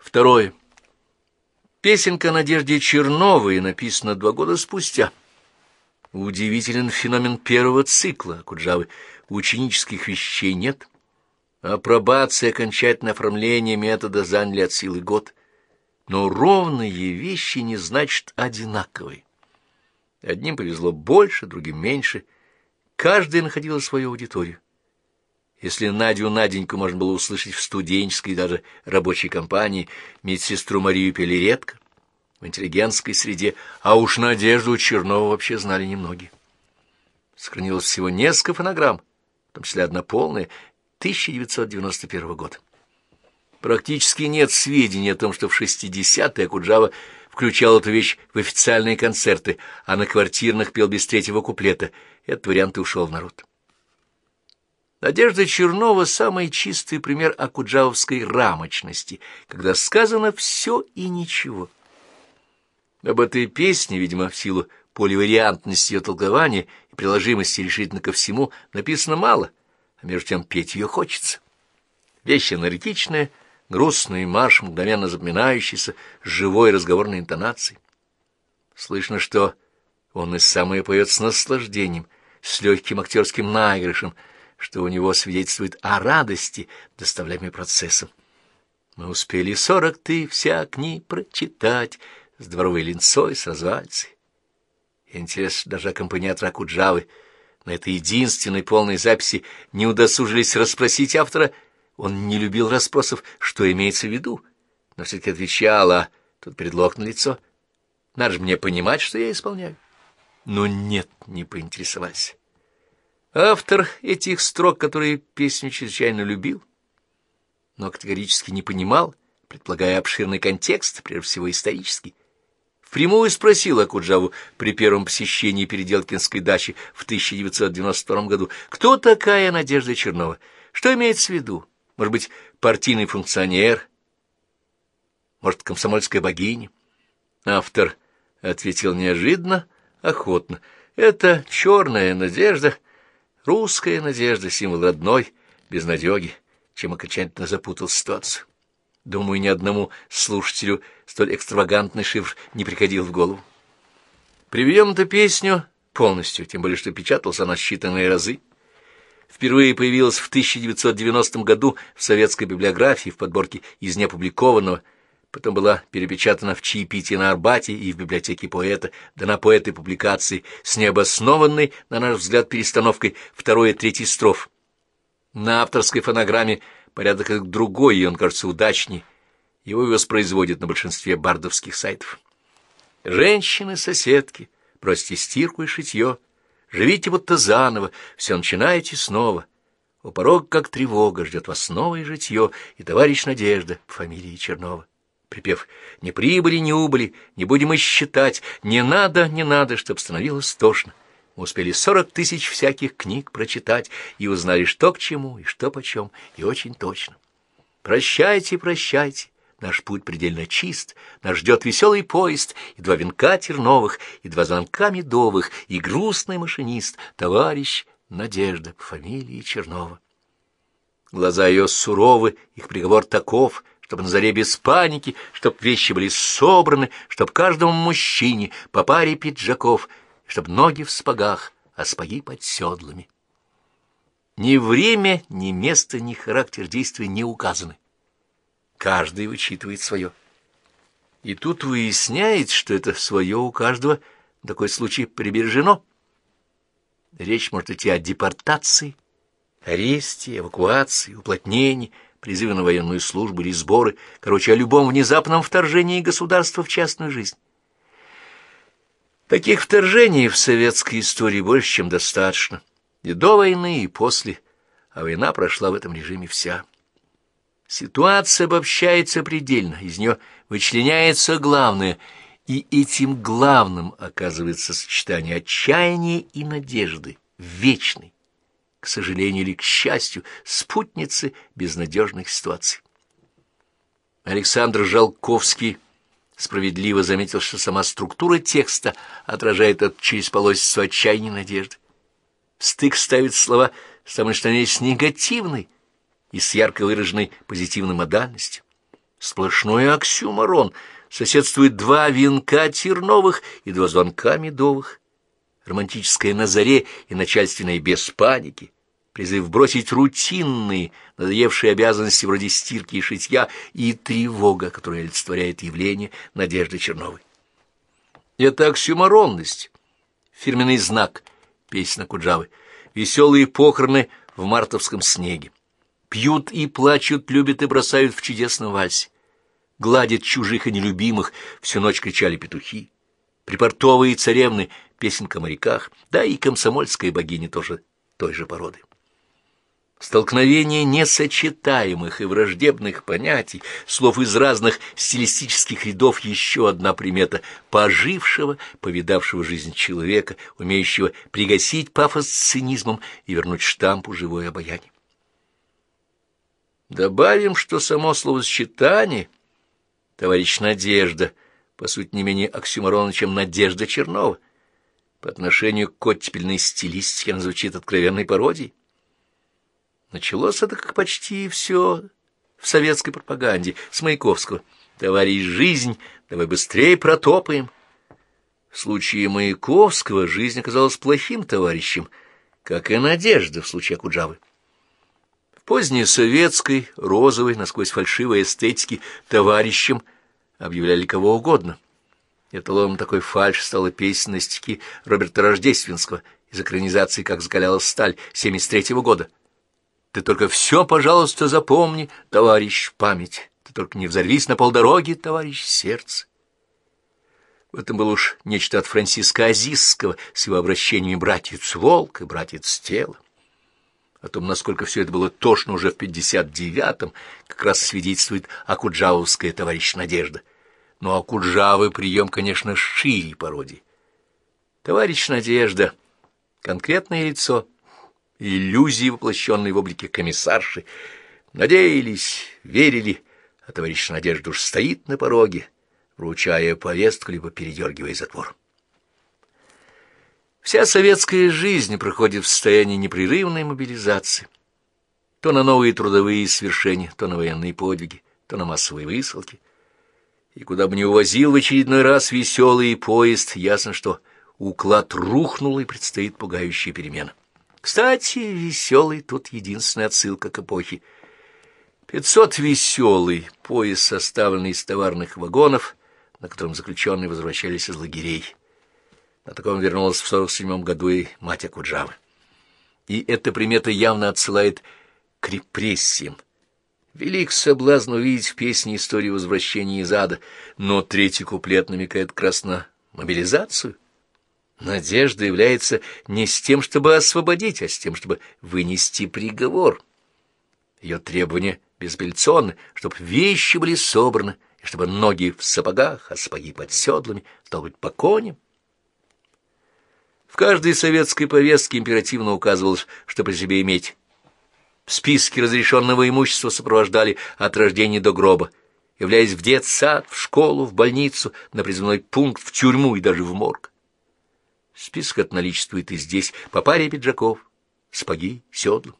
Второе. Песенка Надежде Черновой написана два года спустя. Удивителен феномен первого цикла Куджавы. Ученических вещей нет. Апробация окончательное оформление метода заняли от силы год. Но ровные вещи не значат одинаковые. Одним повезло больше, другим меньше. Каждая находила свою аудиторию. Если Надю Наденьку можно было услышать в студенческой даже рабочей компании, медсестру Марию пели редко, в интеллигентской среде, а уж Надежду Чернову вообще знали немногие. Сохранилось всего несколько фонограмм, в том числе одна полная, 1991 год. Практически нет сведений о том, что в 60-е Акуджава включал эту вещь в официальные концерты, а на квартирных пел без третьего куплета. Этот вариант и ушел в народ. Надежда Чернова — самый чистый пример акуджавовской рамочности, когда сказано все и ничего. Об этой песне, видимо, в силу поливариантности ее толкования и приложимости решительно ко всему, написано мало, а между тем петь ее хочется. Вещь энергичная, грустный марш, мгновенно запоминающийся, живой разговорной интонацией. Слышно, что он и самое поет с наслаждением, с легким актерским наигрышем — что у него свидетельствует о радости, доставляемой процессом. Мы успели сорок ты всякни прочитать с дворовой линцой, с развальцей. Интересно, даже аккомпаниатор Акуджавы на этой единственной полной записи не удосужились расспросить автора. Он не любил расспросов, что имеется в виду, но все-таки отвечал, а тут предлог на лицо. Надо же мне понимать, что я исполняю. Но нет, не поинтересовались. Автор этих строк, которые песню чрезвычайно любил, но категорически не понимал, предполагая обширный контекст, прежде всего исторический, впрямую спросил Акуджаву при первом посещении Переделкинской дачи в 1992 году, кто такая Надежда Чернова, что имеется в виду, может быть, партийный функционер, может, комсомольская богиня. Автор ответил неожиданно, охотно, это черная надежда — Русская надежда — символ родной, безнадеги, чем окончательно запутал ситуацию. Думаю, ни одному слушателю столь экстравагантный шифр не приходил в голову. Приведем эту песню полностью, тем более, что печатался она считанные разы. Впервые появилась в 1990 году в советской библиографии в подборке из неопубликованного потом была перепечатана в чаепитии на Арбате и в библиотеке поэта, дана поэты публикации с необоснованной, на наш взгляд, перестановкой второй и третьей строф. На авторской фонограмме порядок другой, и он кажется удачней. Его воспроизводят на большинстве бардовских сайтов. Женщины-соседки, бросьте стирку и шитье, живите будто заново, все начинаете снова. У порога, как тревога, ждет вас новое житье и товарищ Надежда, фамилии Чернова припев «Ни прибыли, ни убыли, не будем и считать, не надо, не надо, чтоб становилось тошно». Мы успели сорок тысяч всяких книг прочитать и узнали, что к чему и что почем, и очень точно. Прощайте, прощайте, наш путь предельно чист, нас ждет веселый поезд, и два венка терновых, и два звонка медовых, и грустный машинист, товарищ Надежда по фамилии Чернова. Глаза ее суровы, их приговор таков, чтобы на заре без паники, чтоб вещи были собраны, чтоб каждому мужчине по паре пиджаков, чтоб ноги в спагах, а спаги под седлами. Ни время, ни место, ни характер действия не указаны. Каждый вычитывает свое. И тут выясняется, что это свое у каждого такой случай прибережено. Речь может идти о депортации, аресте, эвакуации, уплотнении, призывы на военную службу или сборы, короче, о любом внезапном вторжении государства в частную жизнь. Таких вторжений в советской истории больше, чем достаточно. И до войны, и после. А война прошла в этом режиме вся. Ситуация обобщается предельно, из нее вычленяется главное, и этим главным оказывается сочетание отчаяния и надежды, вечной, к сожалению или к счастью, спутницы безнадежных ситуаций. Александр Жалковский справедливо заметил, что сама структура текста отражает от через полосицу отчаяния надежды. Стык ставит слова самой что есть негативной и с ярко выраженной позитивной модальностью. Сплошной оксюмарон. Соседствует два венка терновых и два звонка медовых. Романтическое на заре и начальственное без паники. Призыв бросить рутинные, надоевшие обязанности вроде стирки и шитья, и тревога, которая олицетворяет явление Надежды Черновой. Это оксюмаронность, фирменный знак песни Куджавы, веселые похороны в мартовском снеге. Пьют и плачут, любят и бросают в чудесном вальсе. Гладят чужих и нелюбимых, всю ночь кричали петухи. Припортовые царевны, песенка о моряках, да и комсомольская богиня тоже той же породы. Столкновение несочетаемых и враждебных понятий, слов из разных стилистических рядов еще одна примета пожившего, повидавшего жизнь человека, умеющего пригасить пафос цинизмом и вернуть штампу живое обаяние. Добавим, что само словосочетание «товарищ Надежда» по сути не менее оксюморона, чем Надежда Чернова. По отношению к оттепельной стилистике она звучит откровенной пародией. Началось это, как почти все в советской пропаганде, с Маяковского. «Товарищ жизнь, давай быстрее протопаем». В случае Маяковского жизнь оказалась плохим товарищем, как и надежда в случае Акуджавы. В поздней советской, розовой, насквозь фальшивой эстетике товарищем объявляли кого угодно. Эталоном такой фальшь стала песня на стихи Роберта Рождественского из экранизации «Как закалялась сталь» 73 -го года — ты только все, пожалуйста, запомни, товарищ память. Ты только не взорвись на полдороги, товарищ сердце. В этом было уж нечто от Франциска Азисского с его обращениями «братец волк» и «братец тело». О том, насколько все это было тошно уже в 59-м, как раз свидетельствует Акуджавовская товарищ Надежда. Но Акуджавы прием, конечно, шире пародии. Товарищ Надежда — конкретное лицо — иллюзии, воплощенные в облике комиссарши. Надеялись, верили, а товарищ Надежда уж стоит на пороге, вручая повестку, либо передергивая затвор. Вся советская жизнь проходит в состоянии непрерывной мобилизации. То на новые трудовые свершения, то на военные подвиги, то на массовые высылки. И куда бы ни увозил в очередной раз веселый поезд, ясно, что уклад рухнул и предстоит пугающая перемена. Кстати, веселый тут единственная отсылка к эпохе. Пятьсот веселый, поезд, составленный из товарных вагонов, на котором заключенные возвращались из лагерей. На таком вернулась в сорок седьмом году и мать Акуджавы. И эта примета явно отсылает к репрессиям. Велик соблазн увидеть в песне историю возвращения из ада, но третий куплет намекает на мобилизацию — Надежда является не с тем, чтобы освободить, а с тем, чтобы вынести приговор. Ее требования безапелляционны, чтобы вещи были собраны, и чтобы ноги в сапогах, а сапоги под седлами, стал быть, по коням. В каждой советской повестке императивно указывалось, что при себе иметь. В списке разрешенного имущества сопровождали от рождения до гроба, являясь в детсад, в школу, в больницу, на призывной пункт, в тюрьму и даже в морг. Список от наличествует и здесь, по паре пиджаков, спаги, седла.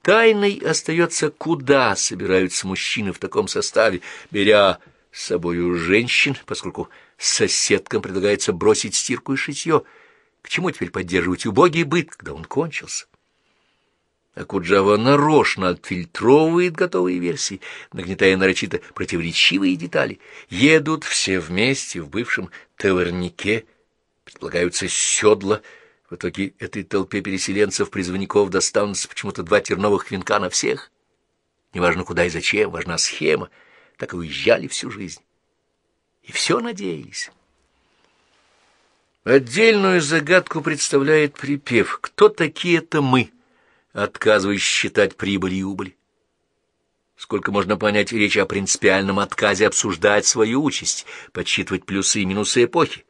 Тайной остается, куда собираются мужчины в таком составе, беря с собою женщин, поскольку соседкам предлагается бросить стирку и шитье. К чему теперь поддерживать убогий быт, когда он кончился? А Куджава нарочно отфильтровывает готовые версии, нагнетая нарочито противоречивые детали. Едут все вместе в бывшем тавернике, предполагаются седла. В итоге этой толпе переселенцев-призывников достанутся почему-то два терновых венка на всех. Неважно куда и зачем, важна схема. Так и уезжали всю жизнь. И все надеялись. Отдельную загадку представляет припев «Кто такие-то мы?» Отказываясь считать прибыль и убыль. Сколько можно понять речь о принципиальном отказе обсуждать свою участь, подсчитывать плюсы и минусы эпохи?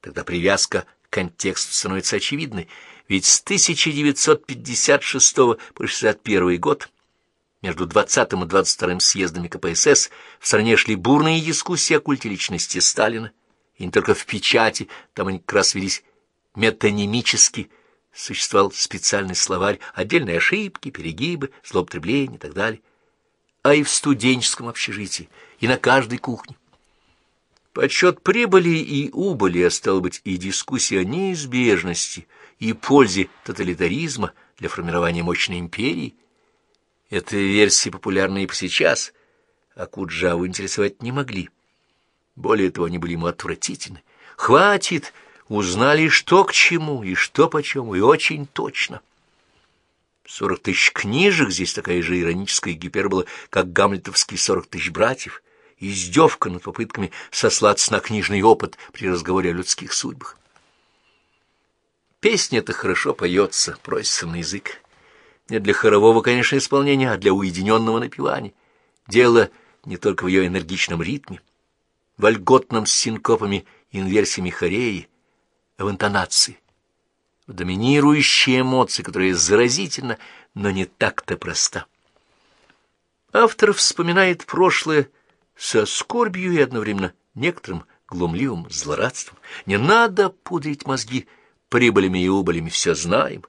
Тогда привязка к контексту становится очевидной, ведь с 1956 по 61 год между 20 и 22 съездами КПСС в стране шли бурные дискуссии о культе личности Сталина, и не только в печати, там они как раз велись метанимически, существовал специальный словарь, отдельные ошибки, перегибы, злоупотребления и так далее. а и в студенческом общежитии, и на каждой кухне. Подсчет прибыли и убыли, а стало быть, и дискуссия о неизбежности и пользе тоталитаризма для формирования мощной империи. Это версии популярны и по сейчас, а Куджаву интересовать не могли. Более того, они были ему отвратительны. «Хватит!» Узнали, что к чему и что почем, и очень точно. Сорок тысяч книжек здесь такая же ироническая гипербола, как гамлетовские сорок тысяч братьев, издевка над попытками сослаться на книжный опыт при разговоре о людских судьбах. Песня-то хорошо поется, просится на язык. Не для хорового, конечно, исполнения, а для уединенного напевания. Дело не только в ее энергичном ритме, вольготном с синкопами инверсиями хореи, в интонации, в доминирующей эмоции, которая заразительна, но не так-то проста. Автор вспоминает прошлое со скорбью и одновременно некоторым глумливым злорадством. Не надо пудрить мозги прибылями и убылями, все знаем.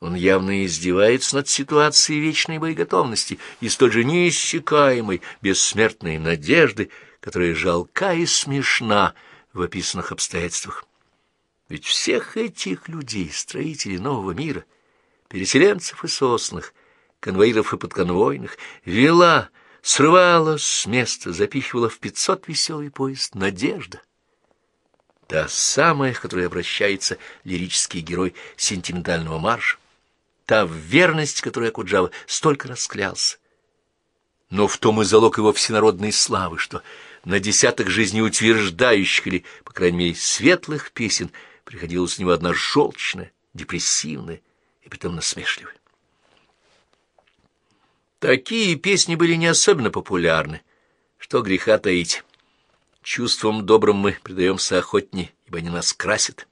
Он явно издевается над ситуацией вечной боеготовности и столь же неиссякаемой бессмертной надежды, которая жалка и смешна в описанных обстоятельствах. Ведь всех этих людей, строителей нового мира, переселенцев и сосных, конвоиров и подконвойных, вела, срывала с места, запихивала в пятьсот веселый поезд надежда. Та самая, к которой обращается лирический герой сентиментального марша, та верность, которой Акуджава столько расклялся. Но в том и залог его всенародной славы, что на десяток жизнеутверждающих или, по крайней мере, светлых песен — приходилась у него одна желчная, депрессивная и притом насмешливая. Такие песни были не особенно популярны, что греха таить. Чувством добрым мы предаемся охотнее, ибо они нас красят.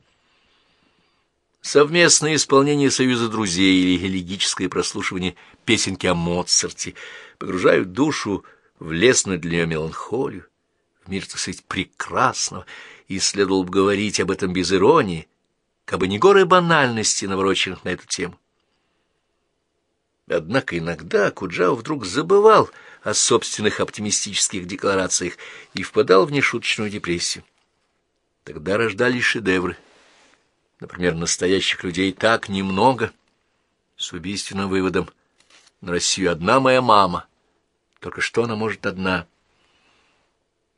Совместное исполнение союза друзей или элегическое прослушивание песенки о Моцарте погружают душу в лесную для нее меланхолию, в мир, так сказать, прекрасного, и следовало бы говорить об этом без иронии, как бы не горы банальности, навороченных на эту тему. Однако иногда Куджао вдруг забывал о собственных оптимистических декларациях и впадал в нешуточную депрессию. Тогда рождались шедевры. Например, настоящих людей так немного, с убийственным выводом. На Россию одна моя мама. Только что она может одна —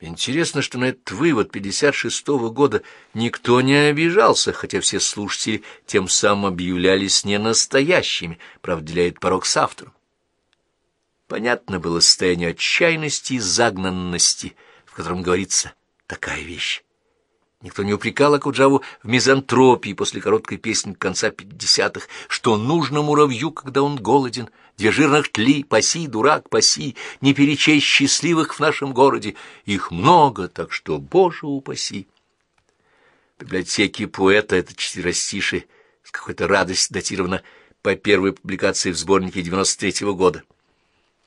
Интересно, что на этот вывод 56-го года никто не обижался, хотя все слушатели тем самым объявлялись не настоящими, правда, деляет порог с автором. Понятно было состояние отчаянности и загнанности, в котором говорится такая вещь. Никто не упрекал Акуджаву в мизантропии после короткой песни конца пятидесятых, что нужно муравью, когда он голоден, две жирных тли, паси, дурак, паси, не перечесть счастливых в нашем городе, их много, так что, боже упаси. В библиотеке поэта это четверостишие с какой-то радостью датировано по первой публикации в сборнике 93-го года.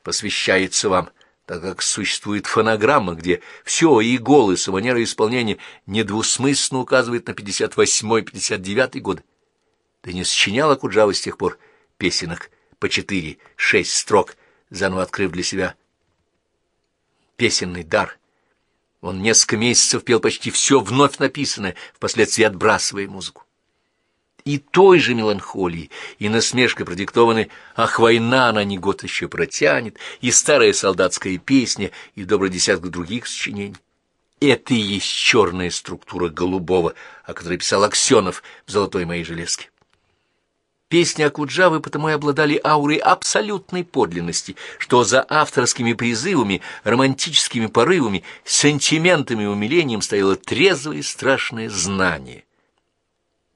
Посвящается вам — так как существует фонограмма, где все, и голос, и манера исполнения недвусмысленно указывает на 58-59 годы. Да не сочиняла Куджава с тех пор песенок по четыре-шесть строк, заново открыв для себя песенный дар. Он несколько месяцев пел почти все вновь написанное, впоследствии отбрасывая музыку и той же меланхолии, и насмешкой продиктованы «Ах, война, она не год еще протянет», и старая солдатская песня, и добрый десяток других сочинений. Это и есть черная структура голубого, о которой писал Аксенов в «Золотой моей железке». Песни Акуджавы потому и обладали аурой абсолютной подлинности, что за авторскими призывами, романтическими порывами, сентиментами и умилением стояло трезвое и страшное знание —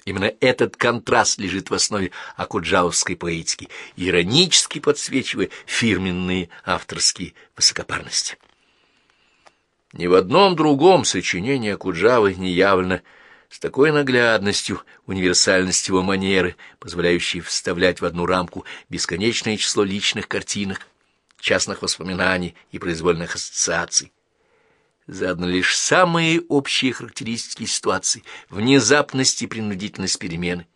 Именно этот контраст лежит в основе акуджавовской поэтики, иронически подсвечивая фирменные авторские высокопарности. Ни в одном другом сочинении Акуджавы не явлено с такой наглядностью универсальность его манеры, позволяющей вставлять в одну рамку бесконечное число личных картинок, частных воспоминаний и произвольных ассоциаций заданы лишь самые общие характеристики ситуации, внезапность и принудительность перемены,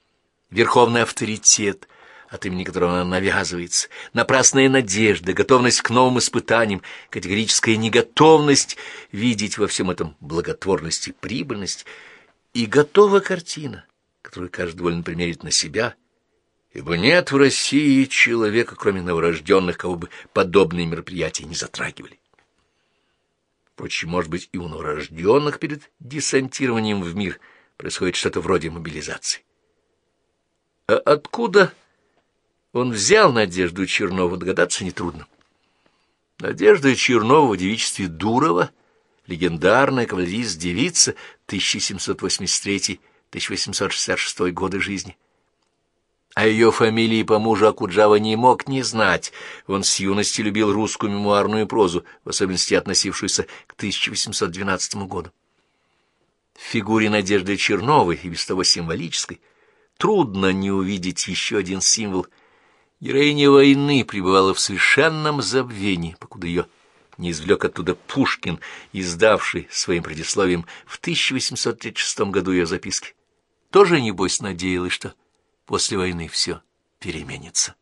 верховный авторитет, от имени которого она навязывается, напрасная надежда, готовность к новым испытаниям, категорическая неготовность видеть во всем этом благотворность и прибыльность, и готова картина, которую каждый довольно примерить на себя, ибо нет в России человека, кроме новорожденных, кого бы подобные мероприятия не затрагивали. Впрочем, может быть, и у новорожденных перед десантированием в мир происходит что-то вроде мобилизации. А откуда он взял Надежду Чернову, догадаться нетрудно. Надежда Чернова в девичестве Дурова, легендарная кавалерист-девица 1783-1866 годы жизни. О ее фамилии по мужу Акуджава не мог не знать. Он с юности любил русскую мемуарную прозу, в особенности относившуюся к 1812 году. В фигуре Надежды Черновой, и без того символической, трудно не увидеть еще один символ – Героиня войны пребывала в совершенном забвении, покуда ее не извлек оттуда Пушкин, издавший своим предисловием в 1836 году ее записки. Тоже, небось, надеялась, что после войны все переменится.